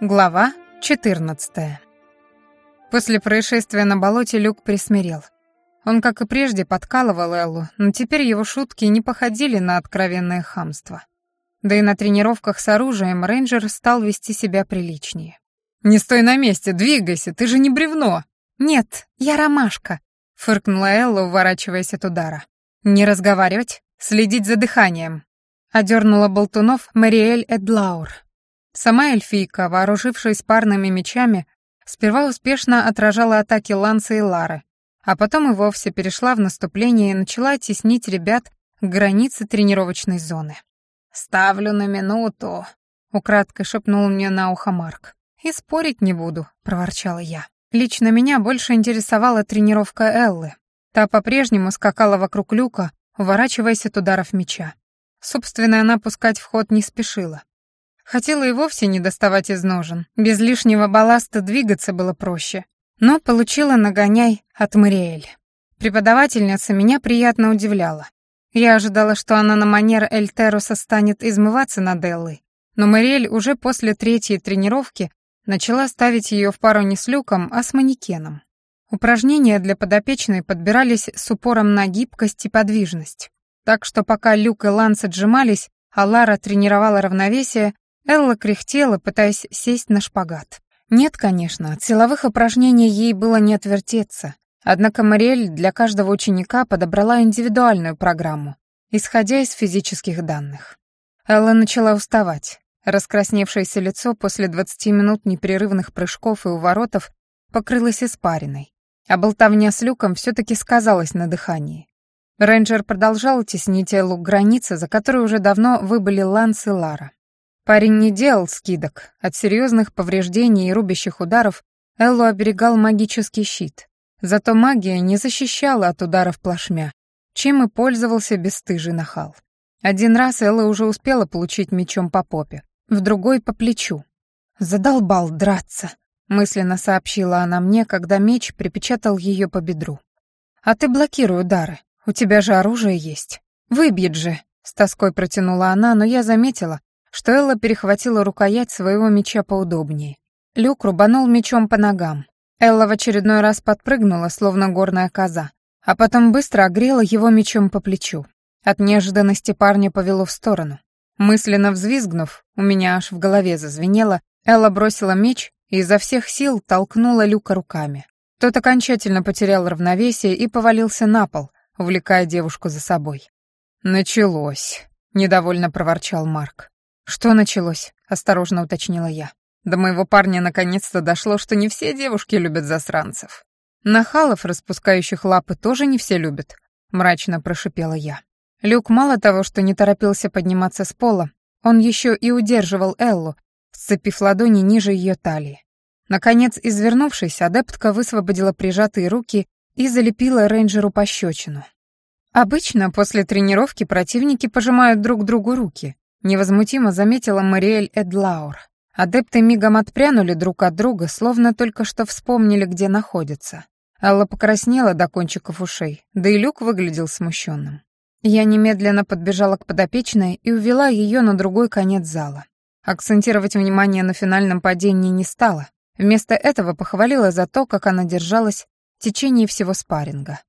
Глава 14. После происшествия на болоте Люк присмирел. Он, как и прежде, подкалывал Эллу, но теперь его шутки не походили на откровенное хамство. Да и на тренировках с оружием рейнджер стал вести себя приличнее. «Не стой на месте, двигайся, ты же не бревно!» «Нет, я ромашка», — фыркнула Элла, уворачиваясь от удара. «Не разговаривать, следить за дыханием», — одернула болтунов Мариэль Эдлаур. Сама эльфийка, вооружившись парными мечами, сперва успешно отражала атаки Ланса и Лары, а потом и вовсе перешла в наступление и начала теснить ребят к границе тренировочной зоны. «Ставлю на минуту», — украдкой шепнул мне на ухо Марк. «И спорить не буду», — проворчала я. Лично меня больше интересовала тренировка Эллы. Та по-прежнему скакала вокруг люка, уворачиваясь от ударов меча. Собственно, она пускать в ход не спешила. Хотела и вовсе не доставать из ножен. Без лишнего балласта двигаться было проще. Но получила нагоняй от Мариэль. Преподавательница меня приятно удивляла. Я ожидала, что она на манер Эльтеруса станет измываться над Эллой. Но Мариэль уже после третьей тренировки начала ставить ее в пару не с люком, а с манекеном. Упражнения для подопечной подбирались с упором на гибкость и подвижность. Так что пока Люк и Ланс отжимались, а Лара тренировала равновесие, Элла кряхтела, пытаясь сесть на шпагат. Нет, конечно, от силовых упражнений ей было не отвертеться. Однако Мариэль для каждого ученика подобрала индивидуальную программу, исходя из физических данных. Элла начала уставать. Раскрасневшееся лицо после 20 минут непрерывных прыжков и уворотов покрылось испариной, а болтовня с люком все-таки сказалась на дыхании. Рейнджер продолжал теснить Эллу к границе, за которой уже давно выбыли Ланс и Лара. Парень не делал скидок. От серьезных повреждений и рубящих ударов Эллу оберегал магический щит. Зато магия не защищала от ударов плашмя, чем и пользовался бесстыжий нахал. Один раз Элла уже успела получить мечом по попе, в другой — по плечу. «Задолбал драться», — мысленно сообщила она мне, когда меч припечатал ее по бедру. «А ты блокируй удары, у тебя же оружие есть. Выбьет же», — с тоской протянула она, но я заметила, что Элла перехватила рукоять своего меча поудобнее. Люк рубанул мечом по ногам. Элла в очередной раз подпрыгнула, словно горная коза, а потом быстро огрела его мечом по плечу. От неожиданности парня повело в сторону. Мысленно взвизгнув, у меня аж в голове зазвенело, Элла бросила меч и изо всех сил толкнула Люка руками. Тот окончательно потерял равновесие и повалился на пол, увлекая девушку за собой. «Началось», — недовольно проворчал Марк. «Что началось?» — осторожно уточнила я. До моего парня наконец-то дошло, что не все девушки любят засранцев. Нахалов, распускающих лапы, тоже не все любят, мрачно прошипела я. Люк мало того, что не торопился подниматься с пола, он еще и удерживал Эллу, сцепив ладони ниже ее талии. Наконец, извернувшись, адептка высвободила прижатые руки и залепила рейнджеру пощечину. Обычно после тренировки противники пожимают друг другу руки, Невозмутимо заметила Мариэль Эдлаур. Адепты мигом отпрянули друг от друга, словно только что вспомнили, где находятся. Алла покраснела до кончиков ушей, да и Люк выглядел смущенным. Я немедленно подбежала к подопечной и увела ее на другой конец зала. Акцентировать внимание на финальном падении не стала. Вместо этого похвалила за то, как она держалась в течение всего спарринга.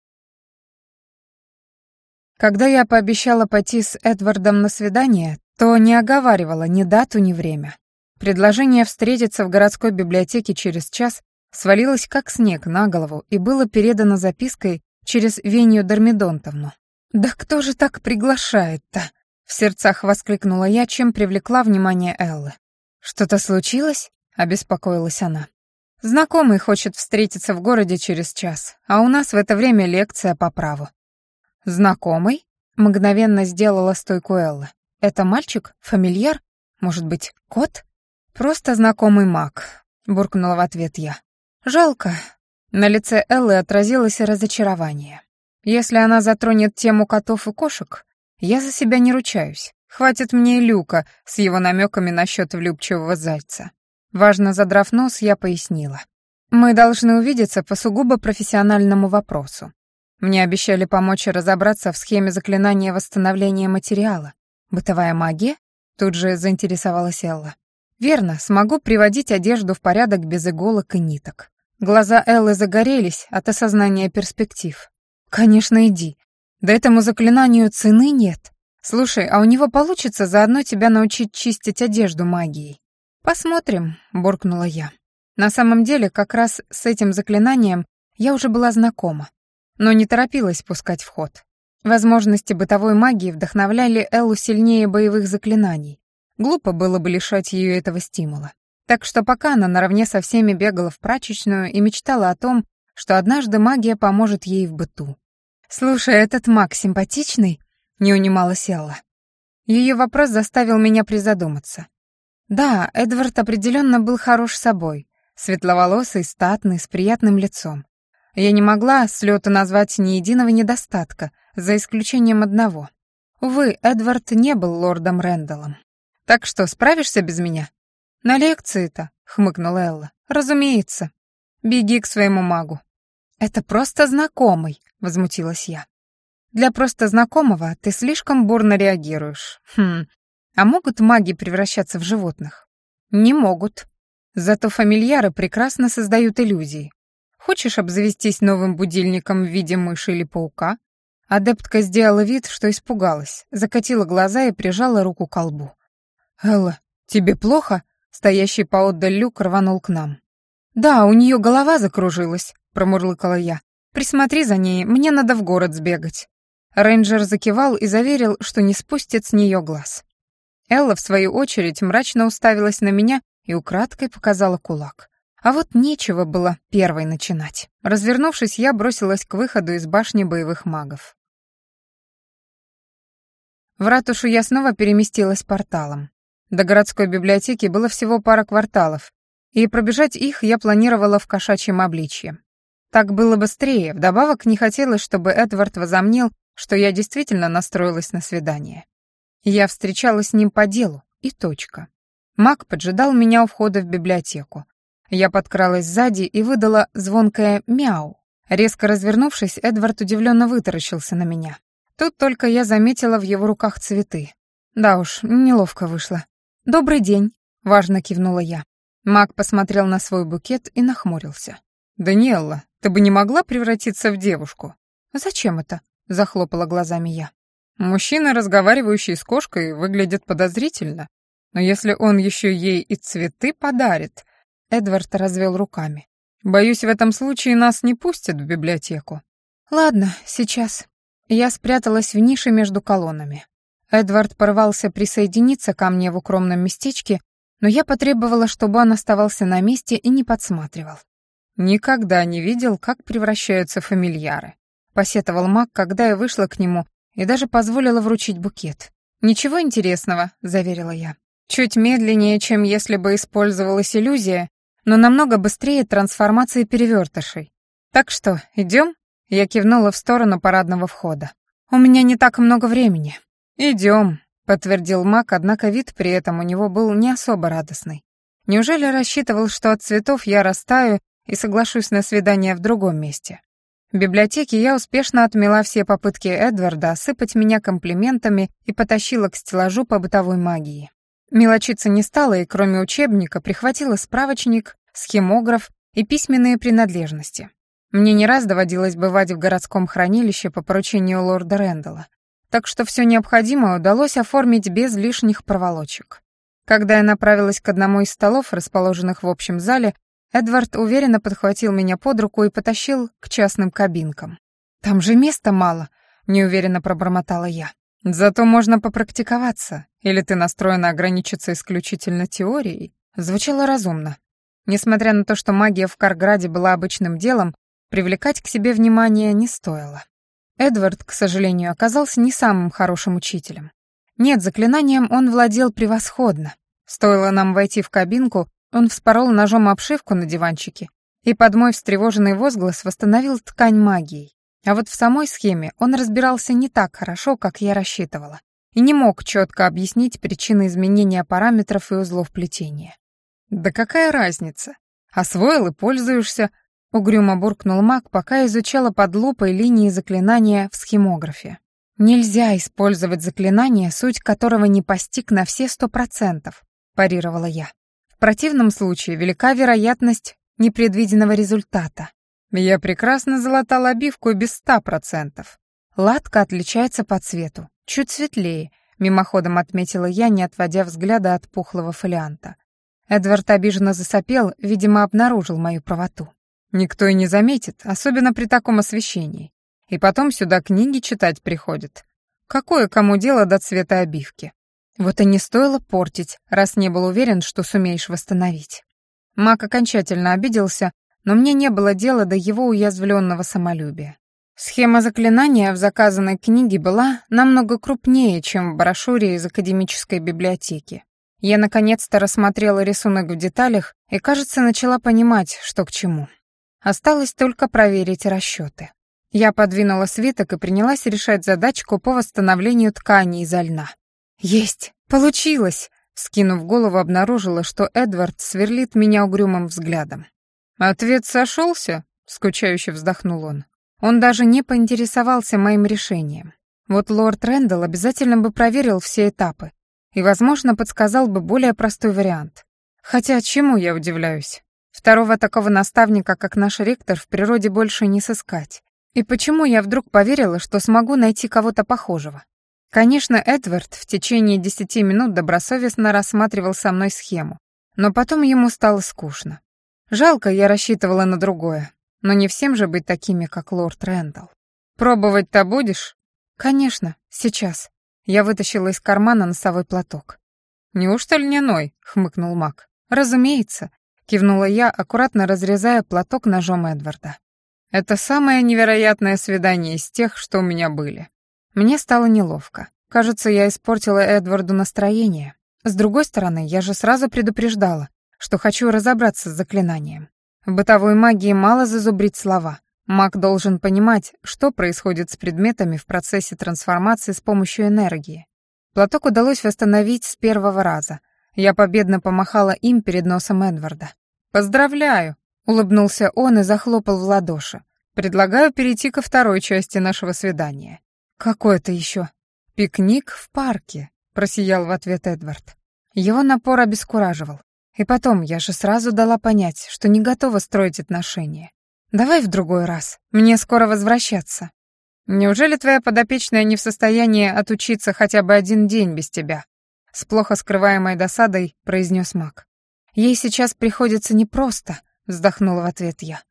Когда я пообещала пойти с Эдвардом на свидание, то не оговаривала ни дату, ни время. Предложение встретиться в городской библиотеке через час свалилось как снег на голову и было передано запиской через Вению Дормидонтовну. «Да кто же так приглашает-то?» — в сердцах воскликнула я, чем привлекла внимание Эллы. «Что-то случилось?» — обеспокоилась она. «Знакомый хочет встретиться в городе через час, а у нас в это время лекция по праву». «Знакомый?» — мгновенно сделала стойку Эллы. Это мальчик? Фамильяр? Может быть, кот? Просто знакомый маг, буркнула в ответ я. Жалко. На лице Эллы отразилось разочарование. Если она затронет тему котов и кошек, я за себя не ручаюсь. Хватит мне и Люка с его намеками насчет влюбчивого зайца. Важно задрав нос, я пояснила. Мы должны увидеться по сугубо профессиональному вопросу. Мне обещали помочь разобраться в схеме заклинания восстановления материала, «Бытовая магия?» — тут же заинтересовалась Элла. Верно, смогу приводить одежду в порядок без иголок и ниток. Глаза Эллы загорелись от осознания перспектив. Конечно, иди. Да этому заклинанию цены нет. Слушай, а у него получится заодно тебя научить чистить одежду магией? Посмотрим, буркнула я. На самом деле, как раз с этим заклинанием я уже была знакома, но не торопилась пускать в ход. Возможности бытовой магии вдохновляли Эллу сильнее боевых заклинаний. Глупо было бы лишать ее этого стимула. Так что пока она наравне со всеми бегала в прачечную и мечтала о том, что однажды магия поможет ей в быту. «Слушай, этот маг симпатичный?» — не унималась Элла. Ее вопрос заставил меня призадуматься. Да, Эдвард определенно был хорош собой, светловолосый, статный, с приятным лицом. Я не могла с лету назвать ни единого недостатка, за исключением одного. Увы, Эдвард не был лордом Рэндаллом. «Так что, справишься без меня?» «На лекции-то», — хмыкнула Элла. «Разумеется. Беги к своему магу». «Это просто знакомый», — возмутилась я. «Для просто знакомого ты слишком бурно реагируешь. Хм. А могут маги превращаться в животных?» «Не могут», Зато фамильяры прекрасно создают иллюзии. Хочешь обзавестись новым будильником в виде мыши или паука? Адептка сделала вид, что испугалась, закатила глаза и прижала руку к колбу. «Элла, тебе плохо?» Стоящий поотдаль люк рванул к нам. «Да, у нее голова закружилась», — промурлыкала я. «Присмотри за ней, мне надо в город сбегать». Рейнджер закивал и заверил, что не спустит с нее глаз. Элла, в свою очередь, мрачно уставилась на меня и украдкой показала кулак. А вот нечего было первой начинать. Развернувшись, я бросилась к выходу из башни боевых магов. В ратушу я снова переместилась порталом. До городской библиотеки было всего пара кварталов, и пробежать их я планировала в кошачьем обличье. Так было быстрее, вдобавок не хотелось, чтобы Эдвард возомнил, что я действительно настроилась на свидание. Я встречалась с ним по делу, и точка. Мак поджидал меня у входа в библиотеку. Я подкралась сзади и выдала звонкое «мяу». Резко развернувшись, Эдвард удивленно вытаращился на меня. Тут только я заметила в его руках цветы. Да уж, неловко вышло. «Добрый день», — важно кивнула я. Мак посмотрел на свой букет и нахмурился. «Даниэлла, ты бы не могла превратиться в девушку?» «Зачем это?» — захлопала глазами я. «Мужчина, разговаривающий с кошкой, выглядит подозрительно. Но если он еще ей и цветы подарит... Эдвард развел руками. Боюсь, в этом случае нас не пустят в библиотеку. Ладно, сейчас. Я спряталась в нише между колоннами. Эдвард порвался присоединиться ко мне в укромном местечке, но я потребовала, чтобы он оставался на месте и не подсматривал. Никогда не видел, как превращаются фамильяры. Посетовал маг, когда я вышла к нему и даже позволила вручить букет. «Ничего интересного», — заверила я. Чуть медленнее, чем если бы использовалась иллюзия, но намного быстрее трансформации перевертышей. Так что, идем? Я кивнула в сторону парадного входа. У меня не так много времени. Идем, подтвердил Мак, однако вид при этом у него был не особо радостный. Неужели рассчитывал, что от цветов я растаю и соглашусь на свидание в другом месте? В библиотеке я успешно отмела все попытки Эдварда осыпать меня комплиментами и потащила к стеллажу по бытовой магии. Мелочиться не стала и, кроме учебника, прихватила справочник, схемограф и письменные принадлежности. Мне не раз доводилось бывать в городском хранилище по поручению лорда Рэндалла, так что все необходимое удалось оформить без лишних проволочек. Когда я направилась к одному из столов, расположенных в общем зале, Эдвард уверенно подхватил меня под руку и потащил к частным кабинкам. «Там же места мало», — неуверенно пробормотала я. Зато можно попрактиковаться. Или ты настроена ограничиться исключительно теорией? Звучало разумно. Несмотря на то, что магия в Карграде была обычным делом, привлекать к себе внимание не стоило. Эдвард, к сожалению, оказался не самым хорошим учителем. Нет, заклинанием он владел превосходно. Стоило нам войти в кабинку, он вспорол ножом обшивку на диванчике и под мой встревоженный возглас восстановил ткань магией. А вот в самой схеме он разбирался не так хорошо, как я рассчитывала, и не мог четко объяснить причины изменения параметров и узлов плетения. «Да какая разница? Освоил и пользуешься», — угрюмо буркнул маг, пока изучала под лупой линии заклинания в схемографе. «Нельзя использовать заклинание, суть которого не постиг на все сто процентов», — парировала я. В противном случае велика вероятность непредвиденного результата. Я прекрасно залатал обивку без ста процентов. Латка отличается по цвету, чуть светлее, мимоходом отметила я, не отводя взгляда от пухлого фолианта. Эдвард обиженно засопел, видимо, обнаружил мою правоту. Никто и не заметит, особенно при таком освещении. И потом сюда книги читать приходят. Какое кому дело до цвета обивки? Вот и не стоило портить, раз не был уверен, что сумеешь восстановить. Мак окончательно обиделся, но мне не было дела до его уязвленного самолюбия. Схема заклинания в заказанной книге была намного крупнее, чем в брошюре из академической библиотеки. Я наконец-то рассмотрела рисунок в деталях и, кажется, начала понимать, что к чему. Осталось только проверить расчеты. Я подвинула свиток и принялась решать задачку по восстановлению ткани изо льна. «Есть! Получилось!» Скинув голову, обнаружила, что Эдвард сверлит меня угрюмым взглядом. «Ответ сошелся?» — скучающе вздохнул он. Он даже не поинтересовался моим решением. Вот лорд Рэндалл обязательно бы проверил все этапы и, возможно, подсказал бы более простой вариант. Хотя чему я удивляюсь? Второго такого наставника, как наш ректор, в природе больше не сыскать. И почему я вдруг поверила, что смогу найти кого-то похожего? Конечно, Эдвард в течение десяти минут добросовестно рассматривал со мной схему, но потом ему стало скучно. Жалко, я рассчитывала на другое, но не всем же быть такими, как лорд Рэндалл. «Пробовать-то будешь?» «Конечно, сейчас». Я вытащила из кармана носовой платок. «Неужто льняной?» — хмыкнул Мак. «Разумеется», — кивнула я, аккуратно разрезая платок ножом Эдварда. «Это самое невероятное свидание из тех, что у меня были». Мне стало неловко. Кажется, я испортила Эдварду настроение. С другой стороны, я же сразу предупреждала, что хочу разобраться с заклинанием. В бытовой магии мало зазубрить слова. Маг должен понимать, что происходит с предметами в процессе трансформации с помощью энергии. Платок удалось восстановить с первого раза. Я победно помахала им перед носом Эдварда. «Поздравляю!» — улыбнулся он и захлопал в ладоши. «Предлагаю перейти ко второй части нашего свидания». «Какое это еще?» «Пикник в парке», — просиял в ответ Эдвард. Его напор обескураживал. И потом, я же сразу дала понять, что не готова строить отношения. Давай в другой раз. Мне скоро возвращаться. Неужели твоя подопечная не в состоянии отучиться хотя бы один день без тебя? С плохо скрываемой досадой произнес Мак. Ей сейчас приходится непросто, вздохнула в ответ я.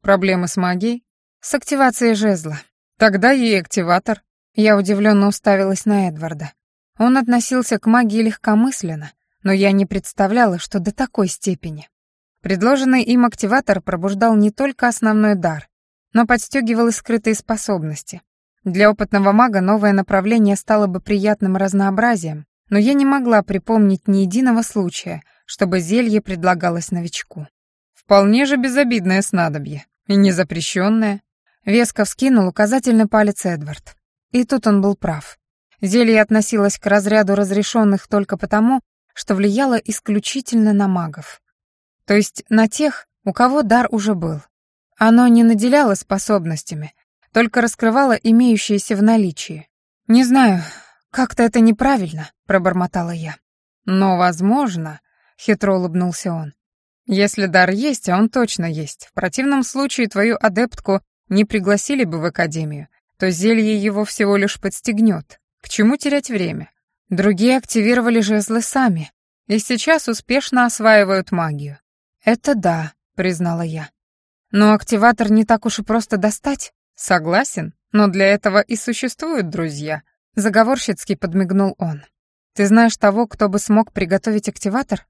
Проблемы с магией? С активацией жезла. Тогда ей активатор. Я удивленно уставилась на Эдварда. Он относился к магии легкомысленно, но я не представляла, что до такой степени. Предложенный им активатор пробуждал не только основной дар, но подстегивал и скрытые способности. Для опытного мага новое направление стало бы приятным разнообразием, но я не могла припомнить ни единого случая, чтобы зелье предлагалось новичку. Вполне же безобидное снадобье, и не запрещенное. Веско вскинул указательный палец Эдвард. И тут он был прав. Зелье относилось к разряду разрешенных только потому, что влияло исключительно на магов. То есть на тех, у кого дар уже был. Оно не наделяло способностями, только раскрывало имеющиеся в наличии. «Не знаю, как-то это неправильно», — пробормотала я. «Но, возможно», — хитро улыбнулся он. «Если дар есть, а он точно есть, в противном случае твою адептку не пригласили бы в академию, то зелье его всего лишь подстегнет. К чему терять время? Другие активировали жезлы сами и сейчас успешно осваивают магию. «Это да», — признала я. «Но активатор не так уж и просто достать». «Согласен, но для этого и существуют друзья», — заговорщицки подмигнул он. «Ты знаешь того, кто бы смог приготовить активатор?»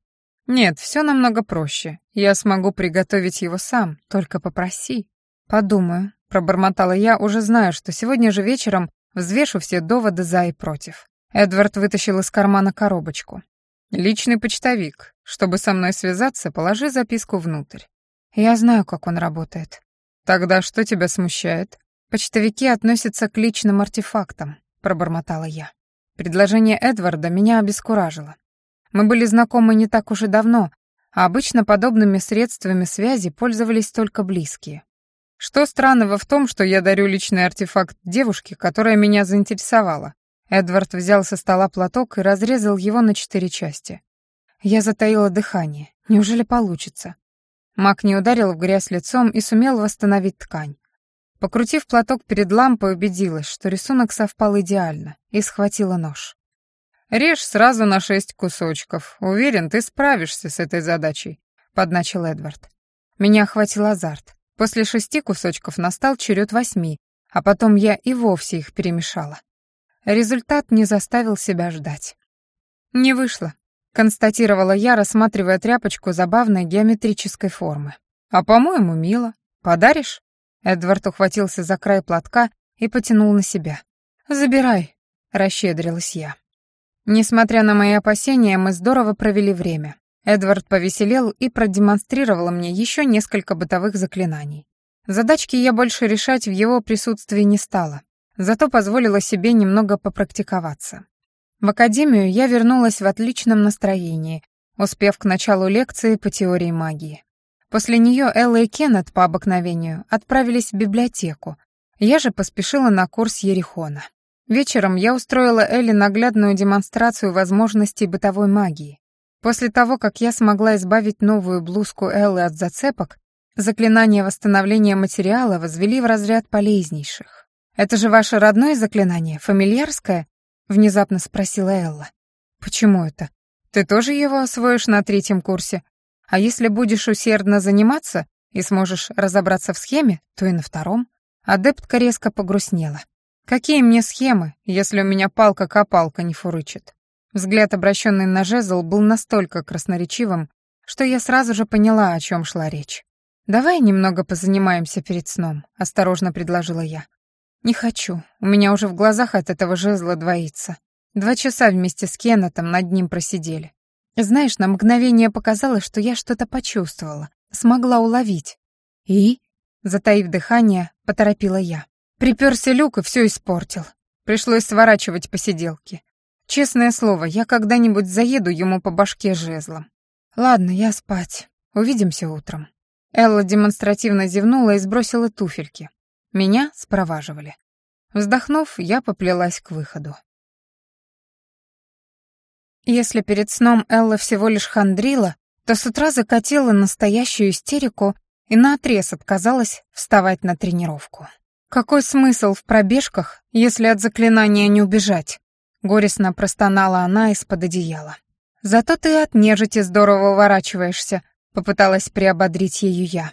«Нет, все намного проще. Я смогу приготовить его сам, только попроси». «Подумаю», — пробормотала я, уже зная, что сегодня же вечером взвешу все доводы за и против. Эдвард вытащил из кармана коробочку. «Личный почтовик. Чтобы со мной связаться, положи записку внутрь». «Я знаю, как он работает». «Тогда что тебя смущает?» «Почтовики относятся к личным артефактам», — пробормотала я. Предложение Эдварда меня обескуражило. Мы были знакомы не так уж и давно, а обычно подобными средствами связи пользовались только близкие. Что странного в том, что я дарю личный артефакт девушке, которая меня заинтересовала, Эдвард взял со стола платок и разрезал его на четыре части. Я затаила дыхание. Неужели получится? Мак не ударил в грязь лицом и сумел восстановить ткань. Покрутив платок перед лампой, убедилась, что рисунок совпал идеально, и схватила нож. «Режь сразу на шесть кусочков. Уверен, ты справишься с этой задачей», — подначил Эдвард. Меня охватил азарт. После шести кусочков настал черед восьми, а потом я и вовсе их перемешала. Результат не заставил себя ждать. «Не вышло», — констатировала я, рассматривая тряпочку забавной геометрической формы. «А, по-моему, мило. Подаришь?» Эдвард ухватился за край платка и потянул на себя. «Забирай», — расщедрилась я. Несмотря на мои опасения, мы здорово провели время. Эдвард повеселел и продемонстрировал мне еще несколько бытовых заклинаний. Задачки я больше решать в его присутствии не стала, зато позволила себе немного попрактиковаться. В академию я вернулась в отличном настроении, успев к началу лекции по теории магии. После нее Элла и Кеннет по обыкновению отправились в библиотеку. Я же поспешила на курс Ерихона. Вечером я устроила Элли наглядную демонстрацию возможностей бытовой магии. После того, как я смогла избавить новую блузку Эллы от зацепок, заклинания восстановления материала возвели в разряд полезнейших. «Это же ваше родное заклинание, фамильярское?» — внезапно спросила Элла. «Почему это? Ты тоже его освоишь на третьем курсе?» А если будешь усердно заниматься и сможешь разобраться в схеме, то и на втором. Адептка резко погрустнела. Какие мне схемы, если у меня палка-копалка не фурычит? Взгляд, обращенный на жезл, был настолько красноречивым, что я сразу же поняла, о чем шла речь. «Давай немного позанимаемся перед сном», — осторожно предложила я. «Не хочу, у меня уже в глазах от этого жезла двоится. Два часа вместе с Кеннетом над ним просидели. Знаешь, на мгновение показалось, что я что-то почувствовала, смогла уловить. И, затаив дыхание, поторопила я. Приперся люк и все испортил. Пришлось сворачивать посиделки. Честное слово, я когда-нибудь заеду ему по башке жезлом. Ладно, я спать. Увидимся утром. Элла демонстративно зевнула и сбросила туфельки. Меня спроваживали. Вздохнув, я поплелась к выходу. Если перед сном Элла всего лишь хандрила, то с утра закатила настоящую истерику и наотрез отказалась вставать на тренировку. «Какой смысл в пробежках, если от заклинания не убежать?» Горестно простонала она из-под одеяла. «Зато ты от нежити здорово уворачиваешься», — попыталась приободрить ее я.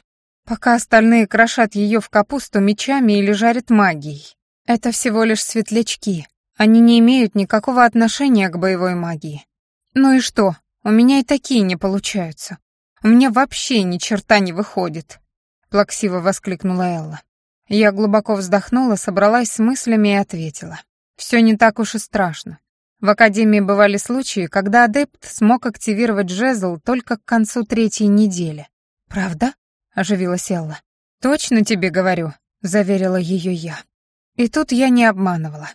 «Пока остальные крошат ее в капусту мечами или жарят магией. Это всего лишь светлячки, они не имеют никакого отношения к боевой магии. Ну и что? У меня и такие не получаются. У меня вообще ни черта не выходит, плаксиво воскликнула Элла. Я глубоко вздохнула, собралась с мыслями и ответила. Все не так уж и страшно. В академии бывали случаи, когда адепт смог активировать жезл только к концу третьей недели. Правда? Оживилась Элла. Точно тебе говорю, заверила ее я. И тут я не обманывала.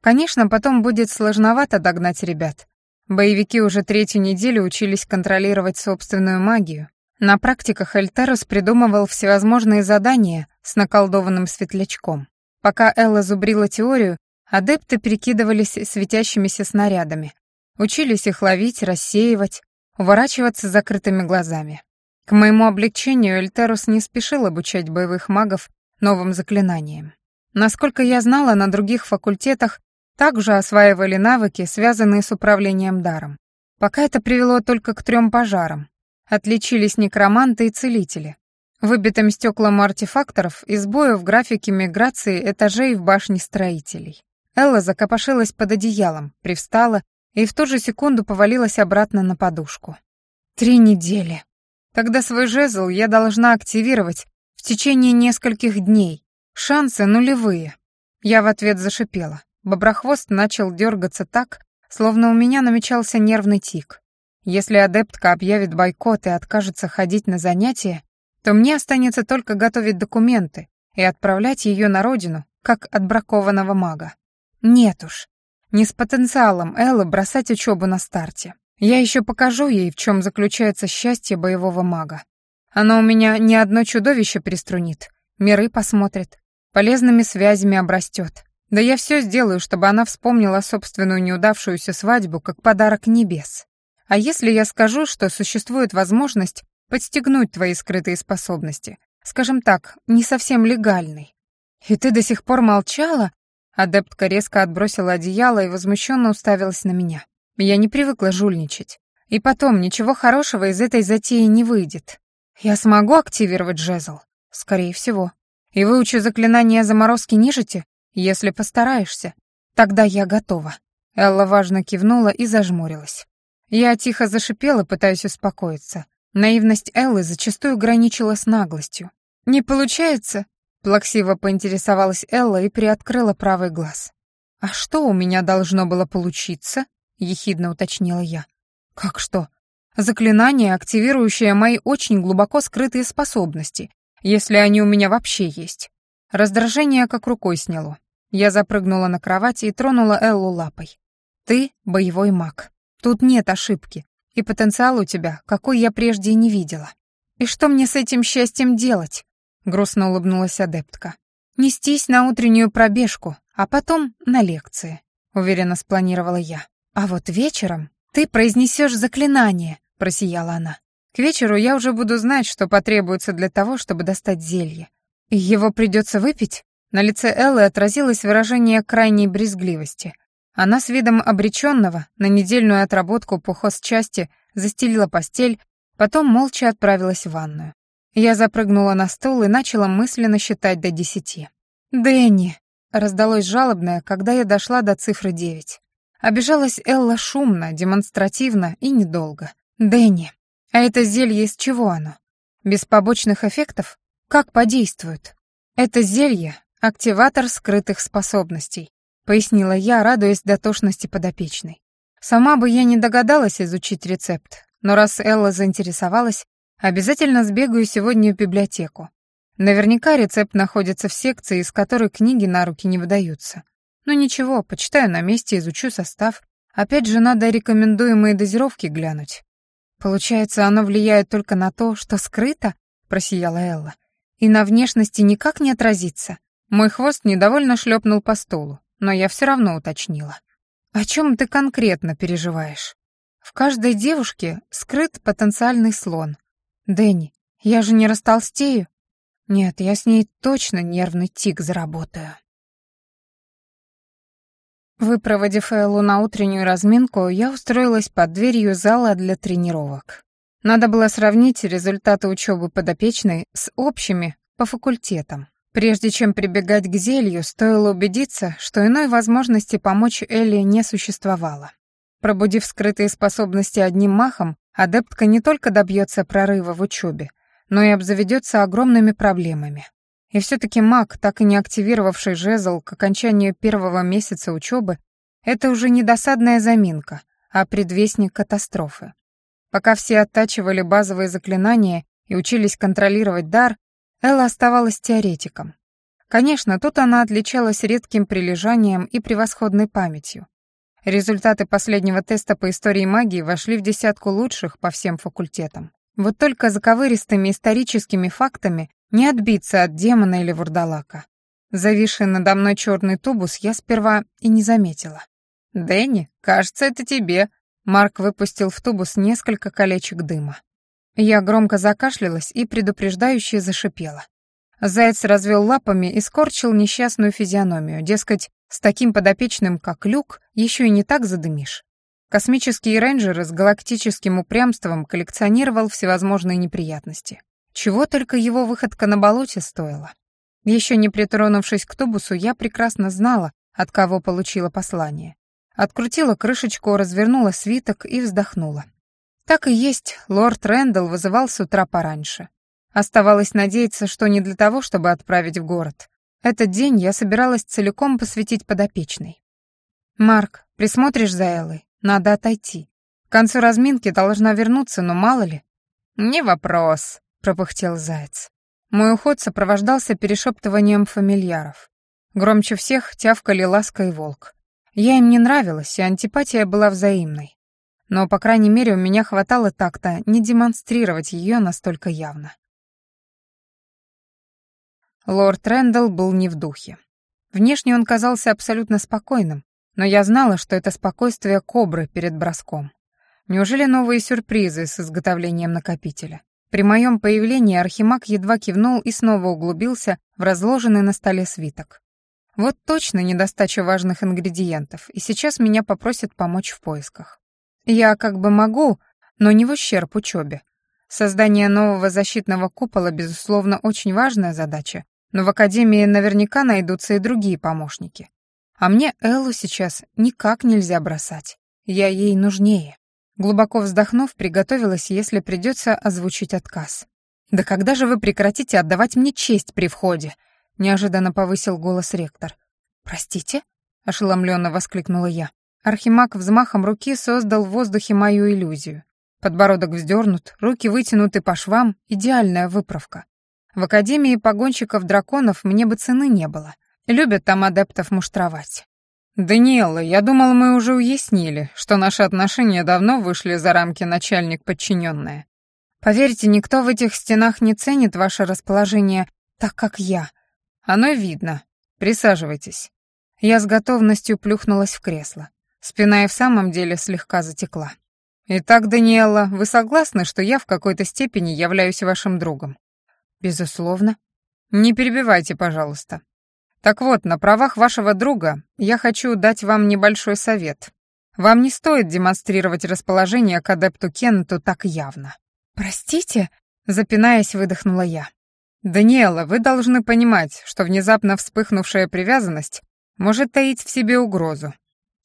Конечно, потом будет сложновато догнать ребят. Боевики уже третью неделю учились контролировать собственную магию. На практиках Эльтерус придумывал всевозможные задания с наколдованным светлячком. Пока Элла зубрила теорию, адепты перекидывались светящимися снарядами. Учились их ловить, рассеивать, уворачиваться закрытыми глазами. К моему облегчению Эльтерус не спешил обучать боевых магов новым заклинаниям. Насколько я знала, на других факультетах также осваивали навыки, связанные с управлением даром. Пока это привело только к трем пожарам. Отличились некроманты и целители. Выбитым стеклам артефакторов и сбою в графике миграции этажей в башне строителей. Элла закопошилась под одеялом, привстала и в ту же секунду повалилась обратно на подушку. Три недели. Тогда свой жезл я должна активировать в течение нескольких дней. Шансы нулевые. Я в ответ зашипела. Боброхвост начал дергаться так, словно у меня намечался нервный тик. Если адептка объявит бойкот и откажется ходить на занятия, то мне останется только готовить документы и отправлять ее на родину, как отбракованного мага. Нет уж, не с потенциалом Эллы бросать учебу на старте. Я еще покажу ей, в чем заключается счастье боевого мага. Она у меня не одно чудовище приструнит, миры посмотрит, полезными связями обрастет, да я все сделаю, чтобы она вспомнила собственную неудавшуюся свадьбу как подарок небес. А если я скажу, что существует возможность подстегнуть твои скрытые способности, скажем так, не совсем легальной? И ты до сих пор молчала? Адептка резко отбросила одеяло и возмущенно уставилась на меня. Я не привыкла жульничать. И потом, ничего хорошего из этой затеи не выйдет. Я смогу активировать жезл? Скорее всего. И выучу заклинание заморозки нежити, если постараешься. Тогда я готова. Элла важно кивнула и зажмурилась. Я тихо зашипела, пытаясь успокоиться. Наивность Эллы зачастую граничила с наглостью. «Не получается?» — плаксиво поинтересовалась Элла и приоткрыла правый глаз. «А что у меня должно было получиться?» — ехидно уточнила я. «Как что?» «Заклинание, активирующее мои очень глубоко скрытые способности, если они у меня вообще есть». Раздражение как рукой сняло. Я запрыгнула на кровать и тронула Эллу лапой. «Ты — боевой маг. Тут нет ошибки, и потенциал у тебя, какой я прежде не видела. И что мне с этим счастьем делать? Грустно улыбнулась адептка. Нестись на утреннюю пробежку, а потом на лекции, уверенно спланировала я. А вот вечером ты произнесешь заклинание, просияла она. К вечеру я уже буду знать, что потребуется для того, чтобы достать зелье. Его придется выпить? На лице Эллы отразилось выражение крайней брезгливости. Она с видом обреченного на недельную отработку по хозчасти застелила постель, потом молча отправилась в ванную. Я запрыгнула на стол и начала мысленно считать до десяти. «Дэнни!» — раздалось жалобное, когда я дошла до цифры девять. Обижалась Элла шумно, демонстративно и недолго. «Дэнни, а это зелье из чего оно? Без побочных эффектов? Как подействует?» «Это зелье — активатор скрытых способностей. — пояснила я, радуясь дотошности подопечной. Сама бы я не догадалась изучить рецепт, но раз Элла заинтересовалась, обязательно сбегаю сегодня в библиотеку. Наверняка рецепт находится в секции, из которой книги на руки не выдаются. Ну ничего, почитаю на месте, изучу состав. Опять же, надо рекомендуемые дозировки глянуть. Получается, оно влияет только на то, что скрыто, просияла Элла, и на внешности никак не отразится. Мой хвост недовольно шлепнул по столу но я все равно уточнила. «О чем ты конкретно переживаешь?» «В каждой девушке скрыт потенциальный слон. Дэнни, я же не растолстею?» «Нет, я с ней точно нервный тик заработаю». Выпроводив Эллу на утреннюю разминку, я устроилась под дверью зала для тренировок. Надо было сравнить результаты учебы подопечной с общими по факультетам. Прежде чем прибегать к зелью, стоило убедиться, что иной возможности помочь Элли не существовало. Пробудив скрытые способности одним махом, адептка не только добьется прорыва в учебе, но и обзаведется огромными проблемами. И все-таки маг, так и не активировавший жезл к окончанию первого месяца учебы, это уже не досадная заминка, а предвестник катастрофы. Пока все оттачивали базовые заклинания и учились контролировать дар, Элла оставалась теоретиком. Конечно, тут она отличалась редким прилежанием и превосходной памятью. Результаты последнего теста по истории магии вошли в десятку лучших по всем факультетам. Вот только заковыристыми историческими фактами не отбиться от демона или вурдалака. Зависший надо мной черный тубус я сперва и не заметила. «Дэнни, кажется, это тебе». Марк выпустил в тубус несколько колечек дыма. Я громко закашлялась и предупреждающе зашипела. Заяц развел лапами и скорчил несчастную физиономию, дескать, с таким подопечным, как Люк, еще и не так задымишь. Космический рейнджер с галактическим упрямством коллекционировал всевозможные неприятности. Чего только его выходка на болоте стоила. Еще не притронувшись к тубусу, я прекрасно знала, от кого получила послание. Открутила крышечку, развернула свиток и вздохнула. Так и есть, лорд Рэндалл вызывал с утра пораньше. Оставалось надеяться, что не для того, чтобы отправить в город. Этот день я собиралась целиком посвятить подопечной. «Марк, присмотришь за Эллой? Надо отойти. К концу разминки должна вернуться, но мало ли». «Не вопрос», — пропыхтел Заяц. Мой уход сопровождался перешептыванием фамильяров. Громче всех тявкали Ласка и Волк. Я им не нравилась, и антипатия была взаимной но, по крайней мере, у меня хватало так-то не демонстрировать ее настолько явно. Лорд Рэндалл был не в духе. Внешне он казался абсолютно спокойным, но я знала, что это спокойствие кобры перед броском. Неужели новые сюрпризы с изготовлением накопителя? При моем появлении Архимаг едва кивнул и снова углубился в разложенный на столе свиток. Вот точно недостача важных ингредиентов, и сейчас меня попросят помочь в поисках. Я как бы могу, но не в ущерб учебе. Создание нового защитного купола, безусловно, очень важная задача, но в Академии наверняка найдутся и другие помощники. А мне Эллу сейчас никак нельзя бросать. Я ей нужнее. Глубоко вздохнув, приготовилась, если придется озвучить отказ. «Да когда же вы прекратите отдавать мне честь при входе?» — неожиданно повысил голос ректор. «Простите?» — ошеломленно воскликнула я. Архимаг взмахом руки создал в воздухе мою иллюзию. Подбородок вздернут, руки вытянуты по швам, идеальная выправка. В Академии погонщиков драконов мне бы цены не было. Любят там адептов муштровать. «Даниэлла, я думал, мы уже уяснили, что наши отношения давно вышли за рамки начальник-подчиненная. Поверьте, никто в этих стенах не ценит ваше расположение так, как я. Оно видно. Присаживайтесь». Я с готовностью плюхнулась в кресло. Спина и в самом деле слегка затекла. «Итак, Даниэлла, вы согласны, что я в какой-то степени являюсь вашим другом?» «Безусловно». «Не перебивайте, пожалуйста. Так вот, на правах вашего друга я хочу дать вам небольшой совет. Вам не стоит демонстрировать расположение к адепту Кенту так явно». «Простите?» — запинаясь, выдохнула я. «Даниэла, вы должны понимать, что внезапно вспыхнувшая привязанность может таить в себе угрозу.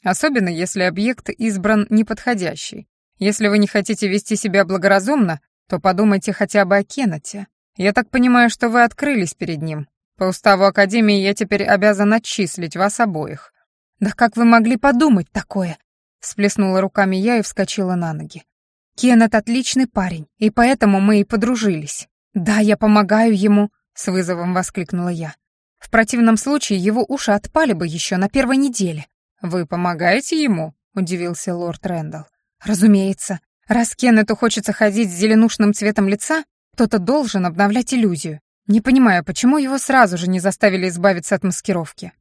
Особенно если объект избран неподходящий. Если вы не хотите вести себя благоразумно, то подумайте хотя бы о Кеннете. Я так понимаю, что вы открылись перед ним. По уставу Академии я теперь обязан отчислить вас обоих». «Да как вы могли подумать такое?» Сплеснула руками я и вскочила на ноги. «Кеннет отличный парень, и поэтому мы и подружились. Да, я помогаю ему», — с вызовом воскликнула я. «В противном случае его уши отпали бы еще на первой неделе. «Вы помогаете ему?» — удивился лорд Рэндалл. «Разумеется. Раз Кеннету хочется ходить с зеленушным цветом лица, кто-то должен обновлять иллюзию. Не понимаю, почему его сразу же не заставили избавиться от маскировки.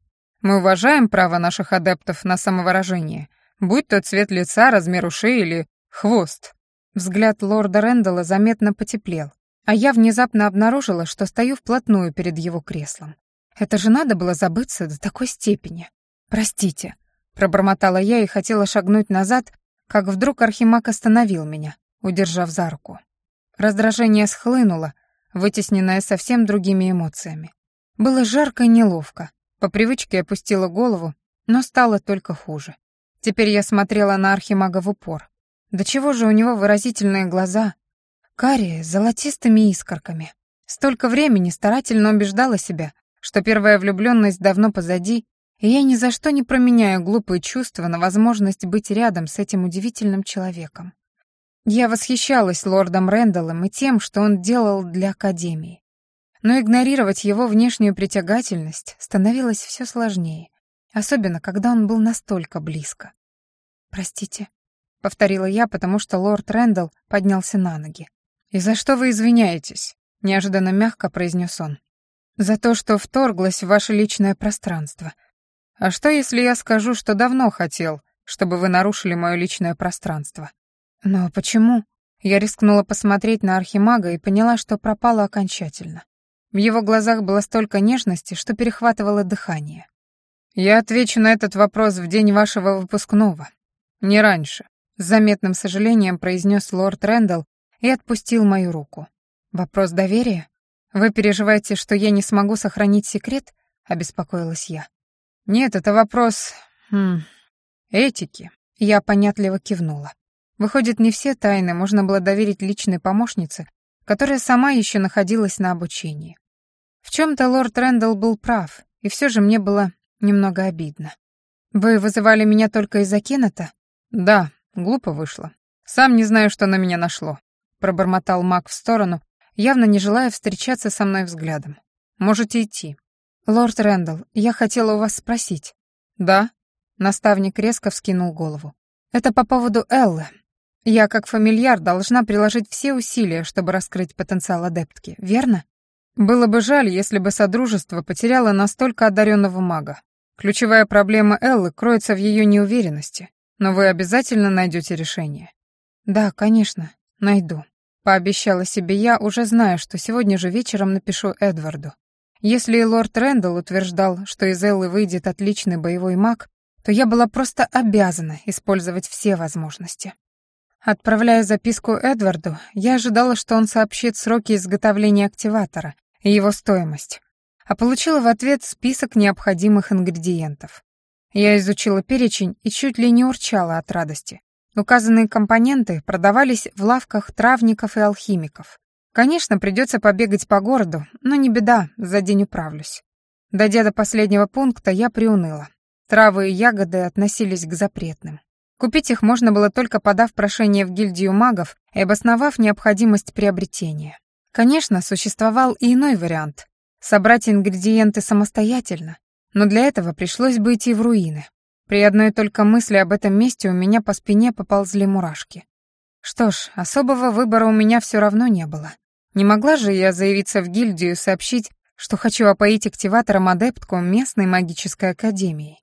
Мы уважаем право наших адептов на самовыражение, будь то цвет лица, размер ушей или хвост». Взгляд лорда Рэндалла заметно потеплел, а я внезапно обнаружила, что стою вплотную перед его креслом. Это же надо было забыться до такой степени. «Простите», Пробормотала я и хотела шагнуть назад, как вдруг Архимаг остановил меня, удержав за руку. Раздражение схлынуло, вытесненное совсем другими эмоциями. Было жарко и неловко. По привычке опустила голову, но стало только хуже. Теперь я смотрела на Архимага в упор. Да чего же у него выразительные глаза, карие, с золотистыми искорками. Столько времени старательно убеждала себя, что первая влюбленность давно позади, и я ни за что не променяю глупые чувства на возможность быть рядом с этим удивительным человеком. Я восхищалась лордом Рэндаллом и тем, что он делал для Академии. Но игнорировать его внешнюю притягательность становилось все сложнее, особенно когда он был настолько близко. «Простите», — повторила я, потому что лорд Рэндалл поднялся на ноги. «И за что вы извиняетесь?» — неожиданно мягко произнес он. «За то, что вторглась в ваше личное пространство», а что, если я скажу, что давно хотел, чтобы вы нарушили мое личное пространство? Но почему? Я рискнула посмотреть на архимага и поняла, что пропала окончательно. В его глазах было столько нежности, что перехватывало дыхание. Я отвечу на этот вопрос в день вашего выпускного. Не раньше. С заметным сожалением произнес лорд Рэндалл и отпустил мою руку. Вопрос доверия? Вы переживаете, что я не смогу сохранить секрет? Обеспокоилась я. Нет, это вопрос... Хм, этики. Я понятливо кивнула. Выходит, не все тайны можно было доверить личной помощнице, которая сама еще находилась на обучении. В чем-то лорд Рэндалл был прав, и все же мне было немного обидно. «Вы вызывали меня только из-за Кеннета?» «Да, глупо вышло. Сам не знаю, что на меня нашло», — пробормотал маг в сторону, явно не желая встречаться со мной взглядом. «Можете идти». «Лорд Рэндалл, я хотела у вас спросить». «Да?» Наставник резко вскинул голову. «Это по поводу Эллы. Я, как фамильяр, должна приложить все усилия, чтобы раскрыть потенциал адептки, верно? Было бы жаль, если бы Содружество потеряло настолько одаренного мага. Ключевая проблема Эллы кроется в ее неуверенности, но вы обязательно найдете решение. Да, конечно, найду. Пообещала себе я, уже знаю, что сегодня же вечером напишу Эдварду. Если и лорд Рэндалл утверждал, что из Эллы выйдет отличный боевой маг, то я была просто обязана использовать все возможности. Отправляя записку Эдварду, я ожидала, что он сообщит сроки изготовления активатора и его стоимость, а получила в ответ список необходимых ингредиентов. Я изучила перечень и чуть ли не урчала от радости. Указанные компоненты продавались в лавках травников и алхимиков. Конечно, придется побегать по городу, но не беда, за день управлюсь. Дойдя до последнего пункта, я приуныла. Травы и ягоды относились к запретным. Купить их можно было только подав прошение в гильдию магов и обосновав необходимость приобретения. Конечно, существовал и иной вариант — собрать ингредиенты самостоятельно, но для этого пришлось бы идти в руины. При одной только мысли об этом месте у меня по спине поползли мурашки. Что ж, особого выбора у меня все равно не было. Не могла же я заявиться в гильдию и сообщить, что хочу опоить активатором адептку местной магической академии.